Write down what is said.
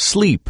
sleep.